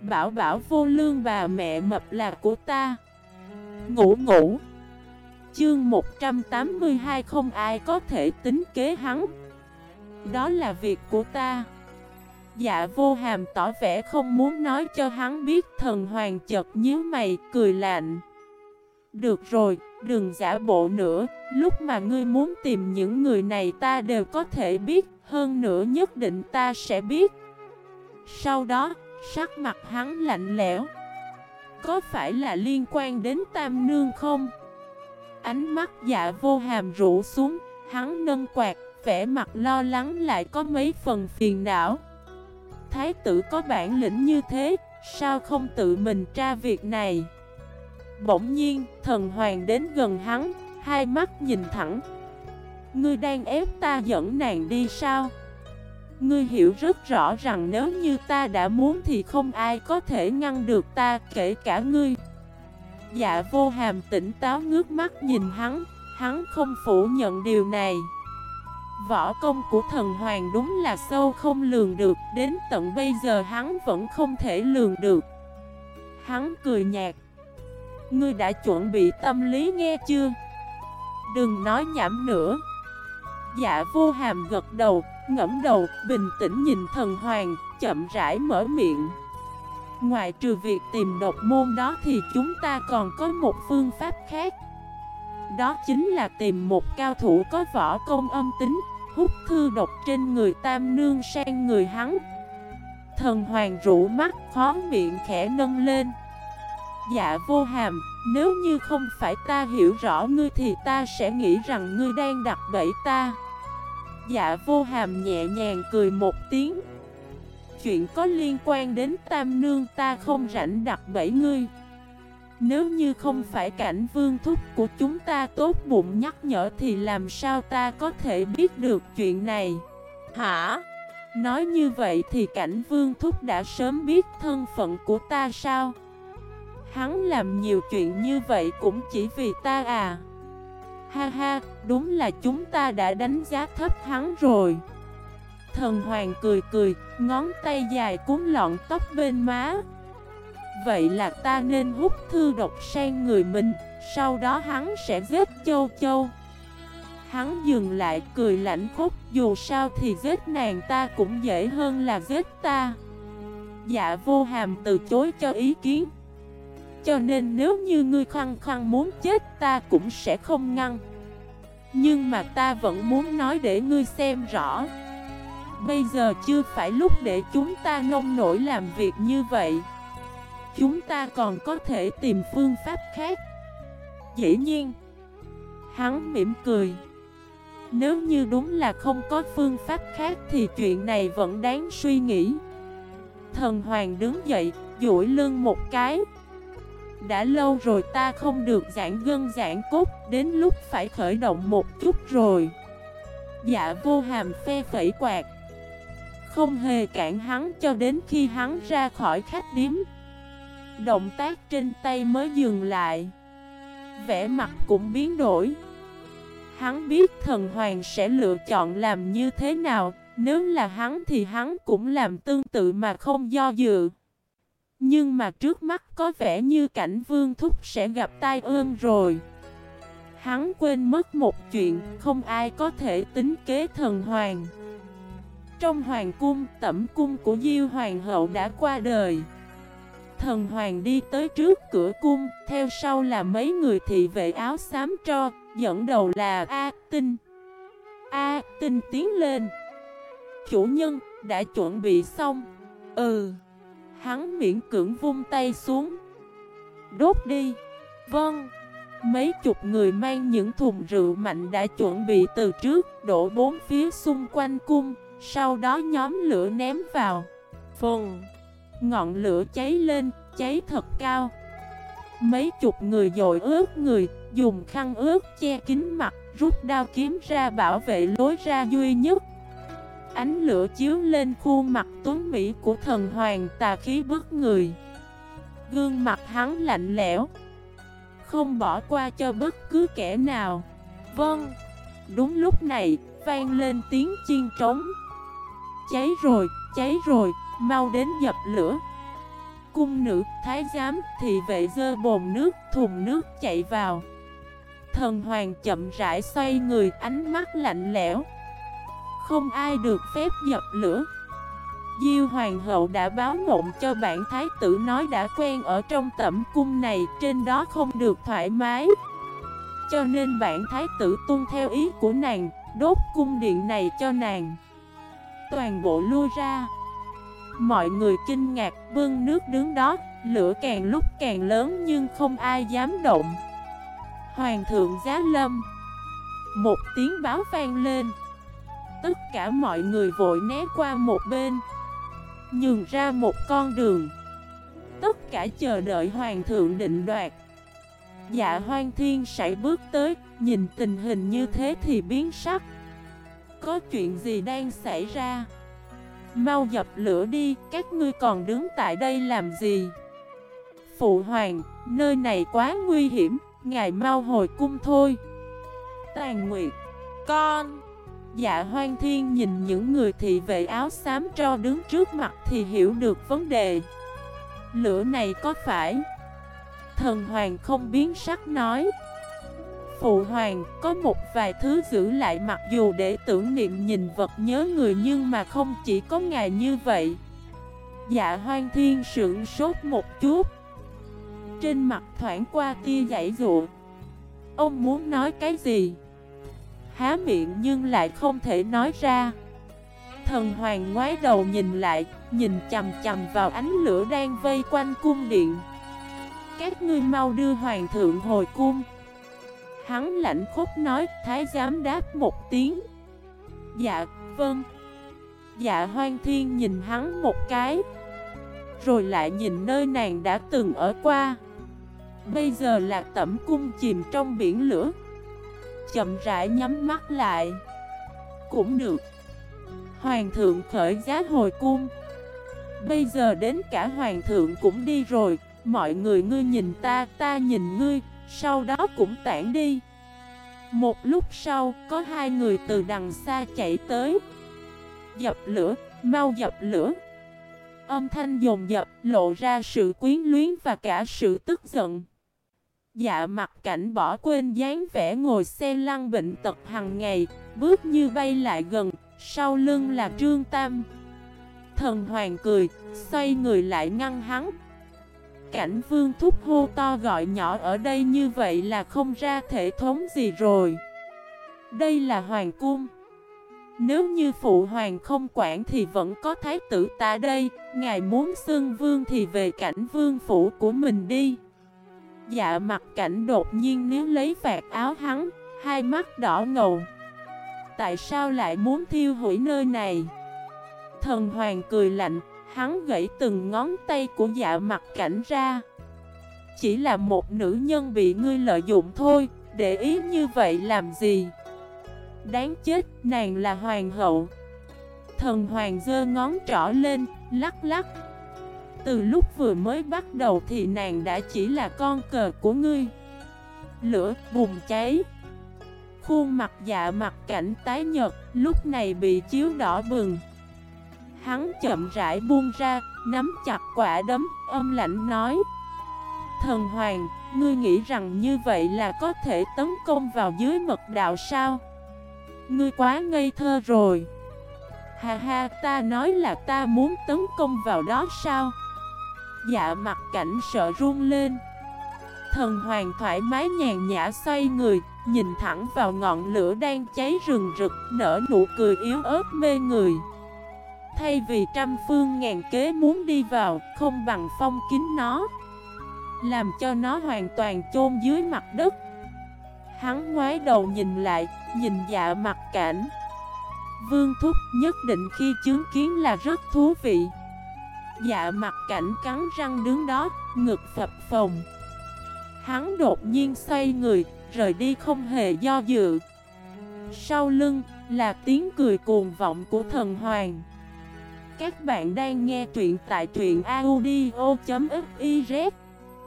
Bảo bảo vô lương bà mẹ mập là của ta. Ngủ ngủ. Chương 182 không ai có thể tính kế hắn. Đó là việc của ta. Dạ vô hàm tỏ vẻ không muốn nói cho hắn biết thần hoàng chật nhíu mày cười lạnh. Được rồi, đừng giả bộ nữa. Lúc mà ngươi muốn tìm những người này ta đều có thể biết. Hơn nữa nhất định ta sẽ biết. Sau đó, sắc mặt hắn lạnh lẽo Có phải là liên quan đến Tam Nương không? Ánh mắt dạ vô hàm rũ xuống Hắn nâng quạt, vẻ mặt lo lắng lại có mấy phần phiền não Thái tử có bản lĩnh như thế, sao không tự mình tra việc này? Bỗng nhiên, thần hoàng đến gần hắn, hai mắt nhìn thẳng. Ngươi đang ép ta dẫn nàng đi sao? Ngươi hiểu rất rõ rằng nếu như ta đã muốn thì không ai có thể ngăn được ta, kể cả ngươi. Dạ vô hàm tỉnh táo ngước mắt nhìn hắn, hắn không phủ nhận điều này. Võ công của thần hoàng đúng là sâu không lường được Đến tận bây giờ hắn vẫn không thể lường được Hắn cười nhạt Ngươi đã chuẩn bị tâm lý nghe chưa? Đừng nói nhảm nữa Dạ vô hàm gật đầu, ngẫm đầu, bình tĩnh nhìn thần hoàng, chậm rãi mở miệng. Ngoài trừ việc tìm độc môn đó thì chúng ta còn có một phương pháp khác. Đó chính là tìm một cao thủ có võ công âm tính Hút thư độc trên người tam nương sang người hắn. Thần hoàng rũ mắt khó miệng khẽ nâng lên. Dạ vô hàm Nếu như không phải ta hiểu rõ ngươi thì ta sẽ nghĩ rằng ngươi đang đặt bẫy ta Dạ vô hàm nhẹ nhàng cười một tiếng Chuyện có liên quan đến tam nương ta không rảnh đặt bẫy ngươi nếu như không phải cảnh vương thúc của chúng ta tốt bụng nhắc nhở thì làm sao ta có thể biết được chuyện này? Hả? Nói như vậy thì cảnh vương thúc đã sớm biết thân phận của ta sao? Hắn làm nhiều chuyện như vậy cũng chỉ vì ta à? Ha ha, đúng là chúng ta đã đánh giá thấp hắn rồi. Thần hoàng cười cười, ngón tay dài cuốn lọn tóc bên má. Vậy là ta nên hút thư độc sang người mình Sau đó hắn sẽ giết châu châu Hắn dừng lại cười lạnh khúc Dù sao thì giết nàng ta cũng dễ hơn là giết ta Dạ vô hàm từ chối cho ý kiến cho nên nếu như ngươi khăng khăng muốn chết, ta cũng sẽ không ngăn. Nhưng mà ta vẫn muốn nói để ngươi xem rõ. Bây giờ chưa phải lúc để chúng ta nông nổi làm việc như vậy. Chúng ta còn có thể tìm phương pháp khác. Dĩ nhiên, Hắn mỉm cười. Nếu như đúng là không có phương pháp khác Thì chuyện này vẫn đáng suy nghĩ. Thần hoàng đứng dậy, duỗi lưng một cái. Đã lâu rồi ta không được giãn gân giãn cốt, Đến lúc phải khởi động một chút rồi. Dạ vô hàm phe phẩy quạt. Không hề cản hắn cho đến khi hắn ra khỏi khách điếm. Động tác trên tay mới dừng lại. Vẻ mặt cũng biến đổi. Hắn biết thần hoàng sẽ lựa chọn làm như thế nào, Nếu là hắn thì hắn cũng làm tương tự mà không do dự. Nhưng mà trước mắt có vẻ như cảnh vương thúc sẽ gặp tai ương rồi Hắn quên mất một chuyện Không ai có thể tính kế thần hoàng Trong hoàng cung, tẩm cung của Diêu Hoàng hậu đã qua đời Thần hoàng đi tới trước cửa cung, theo sau là mấy người thị vệ áo xám tro, dẫn đầu là A Tinh. A Tinh tiến lên. Chủ nhân, đã chuẩn bị xong. Ừ. Hắn miễn cưỡng vung tay xuống. Đốt đi. Vâng. Mấy chục người mang những thùng rượu mạnh đã chuẩn bị từ trước, đổ bốn phía xung quanh cung, sau đó nhóm lửa ném vào. Phần. Ngọn lửa cháy lên, cháy thật cao Mấy chục người dội ướt người Dùng khăn ướt che kín mặt Rút đao kiếm ra bảo vệ lối ra duy nhất Ánh lửa chiếu lên khuôn mặt tuấn Mỹ của thần hoàng tà khí bức người Gương mặt hắn lạnh lẽo Không bỏ qua cho bất cứ kẻ nào Vâng Đúng lúc này vang lên tiếng chiên trống Cháy rồi, cháy rồi, mau đến dập lửa cung nữ, thái giám, thị vệ dơ bồn nước, thùng nước chạy vào. Thần hoàng chậm rãi xoay người, ánh mắt lạnh lẽo. Không ai được phép dập lửa. Diêu hoàng hậu đã báo mộng cho bản thái tử nói đã quen ở trong tẩm cung này, trên đó không được thoải mái. Cho nên bản thái tử tuân theo ý của nàng, đốt cung điện này cho nàng. Toàn bộ lui ra. Mọi người kinh ngạc bưng nước đứng đó, lửa càng lúc càng lớn nhưng không ai dám động. Hoàng thượng giá lâm. Một tiếng báo vang lên. Tất cả mọi người vội né qua một bên. Nhường ra một con đường. Tất cả chờ đợi hoàng thượng định đoạt. Dạ hoang thiên sải bước tới, nhìn tình hình như thế thì biến sắc. Có chuyện gì đang xảy ra? Mau dập lửa đi, các ngươi còn đứng tại đây làm gì? Phụ hoàng, nơi này quá nguy hiểm, ngài mau hồi cung thôi. Tàn Nguyệt, con. Dạ hoang thiên nhìn những người thị vệ áo xám cho đứng trước mặt thì hiểu được vấn đề. Lửa này có phải? Thần hoàng không biến sắc nói. Phụ hoàng, có một vài thứ giữ lại mặc dù để tưởng niệm nhìn vật nhớ người nhưng mà không chỉ có ngài như vậy Dạ hoang thiên sững sốt một chút Trên mặt thoảng qua tia giải dụa Ông muốn nói cái gì Há miệng nhưng lại không thể nói ra Thần hoàng ngoái đầu nhìn lại Nhìn chầm chầm vào ánh lửa đang vây quanh cung điện Các ngươi mau đưa hoàng thượng hồi cung Hắn lạnh khúc nói, thái giám đáp một tiếng. Dạ, vâng. Dạ hoang thiên nhìn hắn một cái. Rồi lại nhìn nơi nàng đã từng ở qua. Bây giờ là tẩm cung chìm trong biển lửa. Chậm rãi nhắm mắt lại. Cũng được. Hoàng thượng khởi giá hồi cung. Bây giờ đến cả hoàng thượng cũng đi rồi Mọi người ngươi nhìn ta, ta nhìn ngươi sau đó cũng tản đi Một lúc sau có hai người từ đằng xa chạy tới Dập lửa, mau dập lửa Âm thanh dồn dập lộ ra sự quyến luyến và cả sự tức giận Dạ mặt cảnh bỏ quên dáng vẻ ngồi xe lăn bệnh tật hàng ngày, Bước như bay lại gần, Sau lưng là Trương Tam. Thần Hoàng cười, Xoay người lại ngăn hắn. Cảnh vương thúc hô to gọi nhỏ ở đây như vậy là không ra thể thống gì rồi. Đây là hoàng cung. Nếu như phụ hoàng không quản thì vẫn có thái tử ta đây, Ngài muốn xưng vương thì về cảnh vương phủ của mình đi. Dạ mặt cảnh đột nhiên nếu lấy vạt áo hắn, Hai mắt đỏ ngầu. Tại sao lại muốn thiêu hủy nơi này? Thần hoàng cười lạnh, Hắn gãy từng ngón tay của dạ mặt cảnh ra. Chỉ là một nữ nhân bị ngươi lợi dụng thôi, Để ý như vậy làm gì? Đáng chết, nàng là hoàng hậu. Thần hoàng giơ ngón trỏ lên, Lắc lắc. Từ lúc vừa mới bắt đầu thì nàng đã chỉ là con cờ của ngươi. Lửa bùng cháy. Khuôn mặt dạ mặt cảnh tái nhật Lúc này bị chiếu đỏ bừng. Hắn chậm rãi buông ra, nắm chặt quả đấm, âm lạnh nói. Thần Hoàng, ngươi nghĩ rằng như vậy là có thể tấn công vào dưới mật đạo sao? Ngươi quá ngây thơ rồi. Hà ha, ta nói là ta muốn tấn công vào đó sao? Dạ mặt cảnh sợ run lên. Thần Hoàng thoải mái nhàn nhã xoay người Nhìn thẳng vào ngọn lửa đang cháy rừng rực Nở nụ cười yếu ớt mê người. Thay vì trăm phương ngàn kế muốn đi vào, không bằng phong kín nó. Làm cho nó hoàn toàn chôn dưới mặt đất. Hắn ngoái đầu nhìn lại, nhìn dạ mặt cảnh. Vương Thúc nhất định khi chứng kiến là rất thú vị. Dạ mặt cảnh cắn răng đứng đó, ngực phập phồng. Hắn đột nhiên xoay người, rời đi không hề do dự. Sau lưng là tiếng cười cuồng vọng của thần hoàng. Các bạn đang nghe truyện tại truyện audio.fif